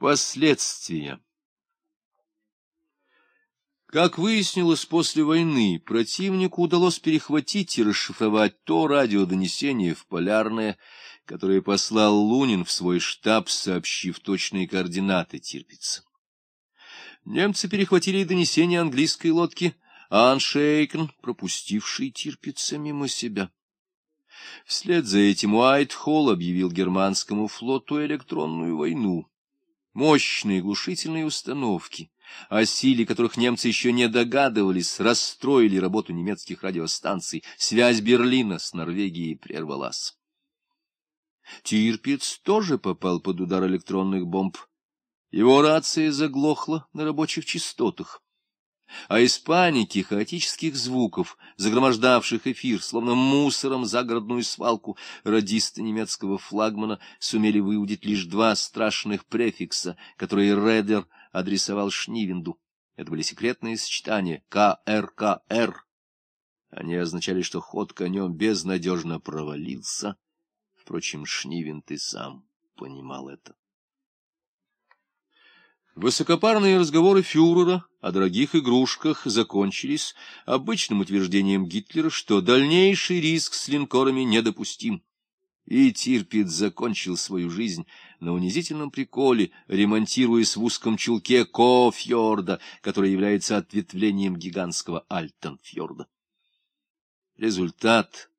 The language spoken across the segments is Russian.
Последствия Как выяснилось после войны, противнику удалось перехватить и расшифровать то радиодонесение в Полярное, которое послал Лунин в свой штаб, сообщив точные координаты Тирпица. Немцы перехватили и донесение английской лодки Аншейкен, пропустивший Тирпица мимо себя. Вслед за этим Уайт-Холл объявил германскому флоту электронную войну. Мощные глушительные установки, о силе которых немцы еще не догадывались, расстроили работу немецких радиостанций. Связь Берлина с Норвегией прервалась. Тирпиц тоже попал под удар электронных бомб. Его рация заглохла на рабочих частотах а из паники хаотических звуков, загромождавших эфир, словно мусором загородную свалку, радисты немецкого флагмана сумели выудить лишь два страшных префикса, которые Редер адресовал Шнивенду. Это были секретные сочетания КРКР. Они означали, что ход конем безнадежно провалился. Впрочем, Шнивент и сам понимал это. Высокопарные разговоры фюрера о дорогих игрушках закончились обычным утверждением Гитлера, что дальнейший риск с линкорами недопустим. И Тирпиц закончил свою жизнь на унизительном приколе, ремонтируясь в узком чулке Кофьорда, который является ответвлением гигантского Альтенфьорда. Результат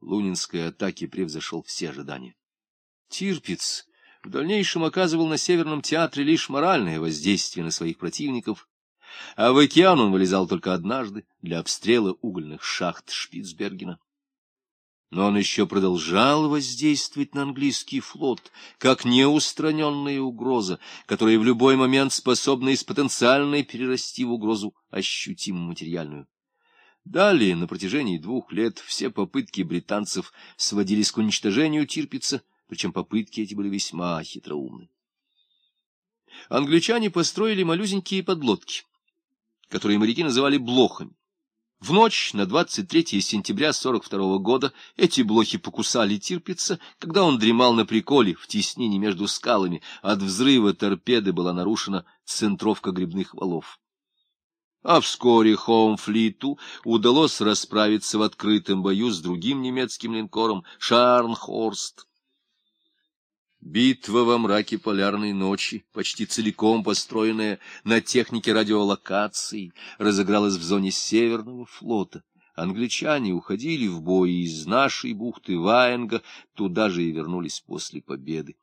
лунинской атаки превзошел все ожидания. Тирпиц в дальнейшем оказывал на Северном театре лишь моральное воздействие на своих противников, а в океан он вылезал только однажды для обстрела угольных шахт Шпицбергена. Но он еще продолжал воздействовать на английский флот, как неустраненная угроза, которая в любой момент способна из потенциальной перерасти в угрозу ощутимо материальную. Далее, на протяжении двух лет, все попытки британцев сводились к уничтожению Тирпица, причем попытки эти были весьма хитроумны. Англичане построили малюсенькие подлодки, которые моряки называли блохами. В ночь на 23 сентября 42 года эти блохи покусали Тирпица, когда он дремал на приколе в теснине между скалами. От взрыва торпеды была нарушена центровка грибных валов. А вскоре Хоумфлиту удалось расправиться в открытом бою с другим немецким линкором «Шарнхорст». Битва во мраке полярной ночи, почти целиком построенная на технике радиолокации, разыгралась в зоне Северного флота. Англичане уходили в бой из нашей бухты Ваенга, туда же и вернулись после победы.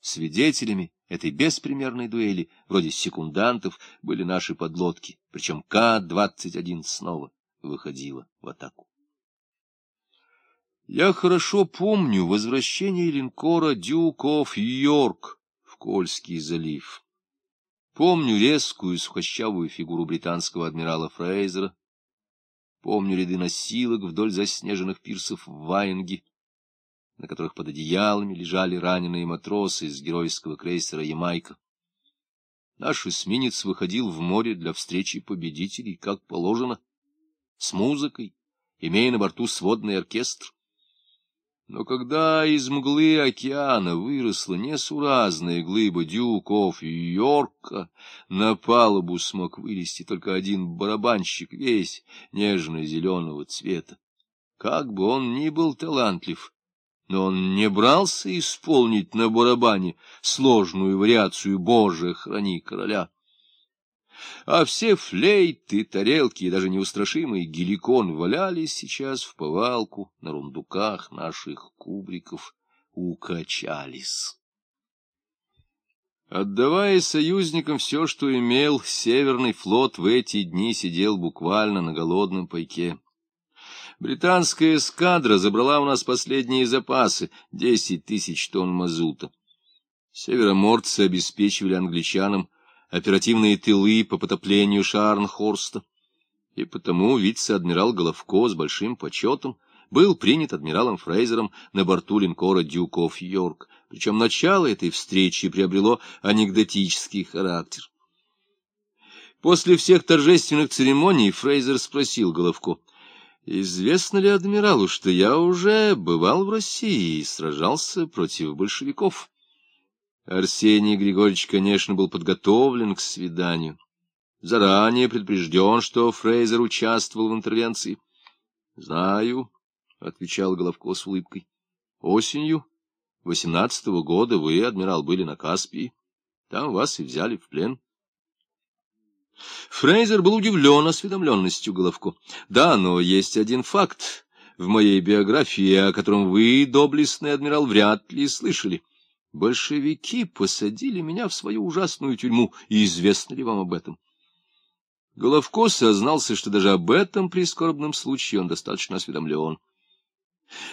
Свидетелями этой беспримерной дуэли, вроде секундантов, были наши подлодки, причем К-21 снова выходила в атаку. Я хорошо помню возвращение линкора «Дюк Йорк» в Кольский залив. Помню резкую сухощавую фигуру британского адмирала Фрейзера. Помню ряды носилок вдоль заснеженных пирсов в Ваенге, на которых под одеялами лежали раненые матросы из геройского крейсера «Ямайка». Наш эсминец выходил в море для встречи победителей, как положено, с музыкой, имея на борту сводный оркестр. Но когда из мглы океана выросла несуразная глыба дюков Йорка, на палубу смог вылезти только один барабанщик, весь нежно-зеленого цвета. Как бы он ни был талантлив, но он не брался исполнить на барабане сложную вариацию «Боже, храни короля» а все флейты, тарелки и даже неустрашимый геликон валялись сейчас в повалку на рундуках наших кубриков, укачались. Отдавая союзникам все, что имел, Северный флот в эти дни сидел буквально на голодном пайке. Британская эскадра забрала у нас последние запасы — десять тысяч тонн мазута. Североморцы обеспечивали англичанам оперативные тылы по потоплению Шарнхорста, и потому вице-адмирал Головко с большим почетом был принят адмиралом Фрейзером на борту линкора «Дюк оф Йорк», причем начало этой встречи приобрело анекдотический характер. После всех торжественных церемоний Фрейзер спросил Головко, «Известно ли адмиралу, что я уже бывал в России и сражался против большевиков?» Арсений Григорьевич, конечно, был подготовлен к свиданию. Заранее предупрежден, что Фрейзер участвовал в интервенции. — Знаю, — отвечал Головко с улыбкой. — Осенью восемнадцатого года вы, адмирал, были на Каспии. Там вас и взяли в плен. Фрейзер был удивлен осведомленностью Головко. Да, но есть один факт в моей биографии, о котором вы, доблестный адмирал, вряд ли слышали. Большевики посадили меня в свою ужасную тюрьму, и известно ли вам об этом? Головко сознался, что даже об этом прискорбном случае он достаточно осведомлен.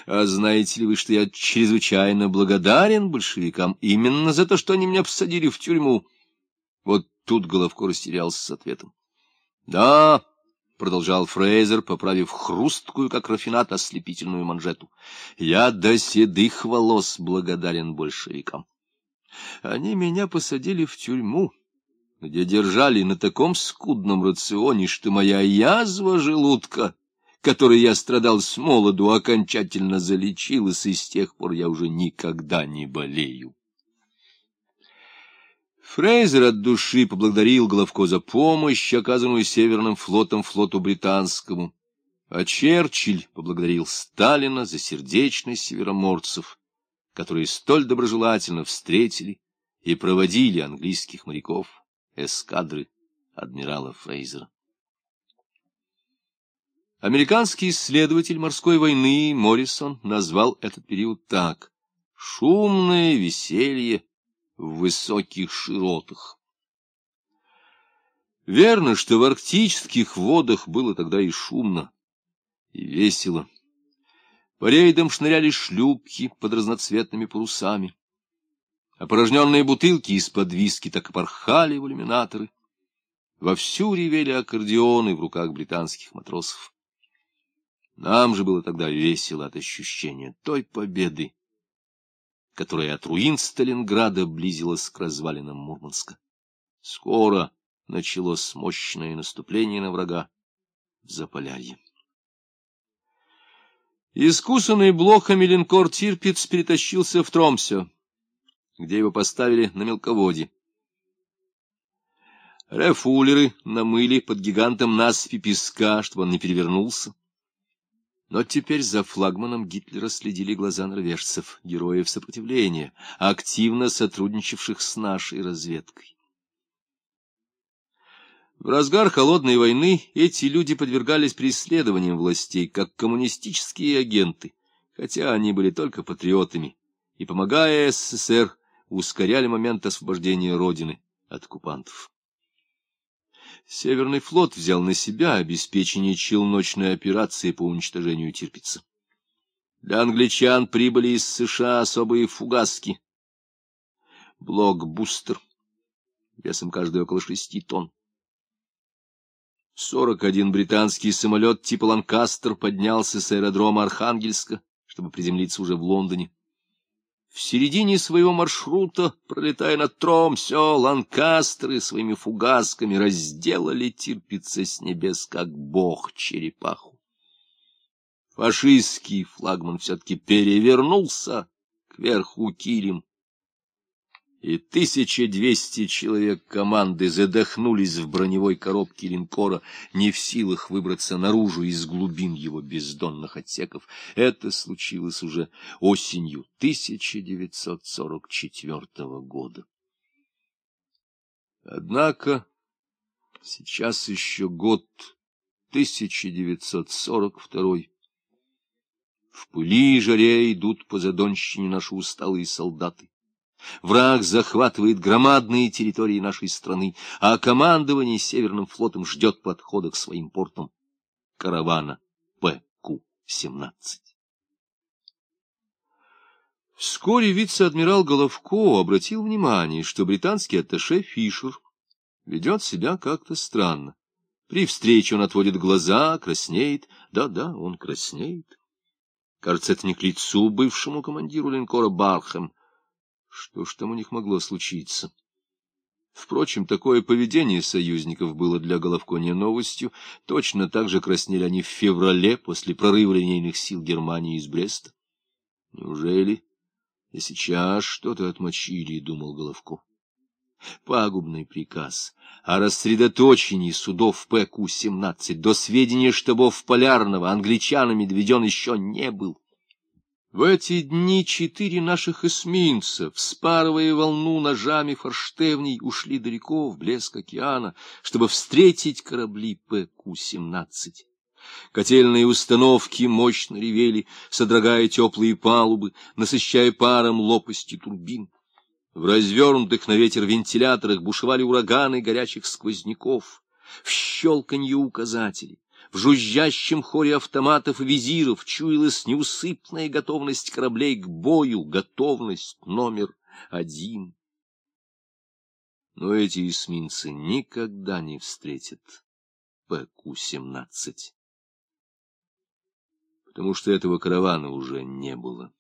А знаете ли вы, что я чрезвычайно благодарен большевикам именно за то, что они меня посадили в тюрьму? Вот тут Головко растерялся с ответом. — Да, — продолжал Фрейзер, поправив хрусткую, как рафинат, ослепительную манжету, — я до седых волос благодарен большевикам. Они меня посадили в тюрьму, где держали на таком скудном рационе, что моя язва желудка которой я страдал с молоду, окончательно залечилась, и с тех пор я уже никогда не болею. Фрейзер от души поблагодарил Головко за помощь, оказанную Северным флотом флоту британскому, а Черчилль поблагодарил Сталина за сердечность североморцев, которые столь доброжелательно встретили и проводили английских моряков эскадры адмирала Фрейзера. Американский исследователь морской войны Моррисон назвал этот период так — «шумное веселье в высоких широтах». Верно, что в арктических водах было тогда и шумно, и весело. По рейдам шныряли шлюпки под разноцветными парусами. Опорожненные бутылки из-под виски так и порхали в иллюминаторы. Вовсю ревели аккордеоны в руках британских матросов. Нам же было тогда весело от ощущения той победы, которая от руин Сталинграда близилась к развалинам Мурманска. Скоро началось мощное наступление на врага в Заполярье. Искусанный блохами линкор Тирпиц перетащился в Тромсе, где его поставили на мелководье. Рефулеры намыли под гигантом насыпи песка, чтобы он не перевернулся. Но теперь за флагманом Гитлера следили глаза норвежцев, героев сопротивления, активно сотрудничавших с нашей разведкой. В разгар холодной войны эти люди подвергались преследованиям властей, как коммунистические агенты, хотя они были только патриотами, и, помогая СССР, ускоряли момент освобождения Родины от оккупантов. Северный флот взял на себя обеспечение челночной операции по уничтожению Тирпица. Для англичан прибыли из США особые фугаски. Блокбустер, весом каждый около шести тонн. Сорок один британский самолет типа «Ланкастер» поднялся с аэродрома Архангельска, чтобы приземлиться уже в Лондоне. В середине своего маршрута, пролетая над Тромсё, ланкастеры своими фугасками разделали Тирпица с небес, как бог черепаху. Фашистский флагман все-таки перевернулся кверху килем, и 1200 человек команды задохнулись в броневой коробке линкора, не в силах выбраться наружу из глубин его бездонных отсеков. Это случилось уже осенью 1944 года. Однако сейчас еще год 1942 В пыли и жаре идут по задонщине наши усталые солдаты. Враг захватывает громадные территории нашей страны, а командование Северным флотом ждет подхода к своим портам каравана ПК-17. Вскоре вице-адмирал Головко обратил внимание, что британский атташе Фишер ведет себя как-то странно. При встрече он отводит глаза, краснеет. Да-да, он краснеет. Кажется, это не к лицу бывшему командиру линкора Бархэм, что ж там у них могло случиться? Впрочем, такое поведение союзников было для Головко не новостью. Точно так же краснели они в феврале после прорыва линейных сил Германии из Бреста. Неужели И сейчас что-то отмочили, — думал Головко. Пагубный приказ о рассредоточении судов PQ-17 до сведения штабов Полярного англичанами доведен еще не был. В эти дни четыре наших эсминца, вспарывая волну ножами форштевней, ушли далеко в блеск океана, чтобы встретить корабли PQ-17. Котельные установки мощно ревели, содрогая теплые палубы, насыщая паром лопасти турбин. В развернутых на ветер вентиляторах бушевали ураганы горячих сквозняков. В щелканье указателей, в жужжащем хоре автоматов и визиров чуялась неусыпная готовность кораблей к бою, готовность номер один. Но эти эсминцы никогда не встретят ПК-17, потому что этого каравана уже не было.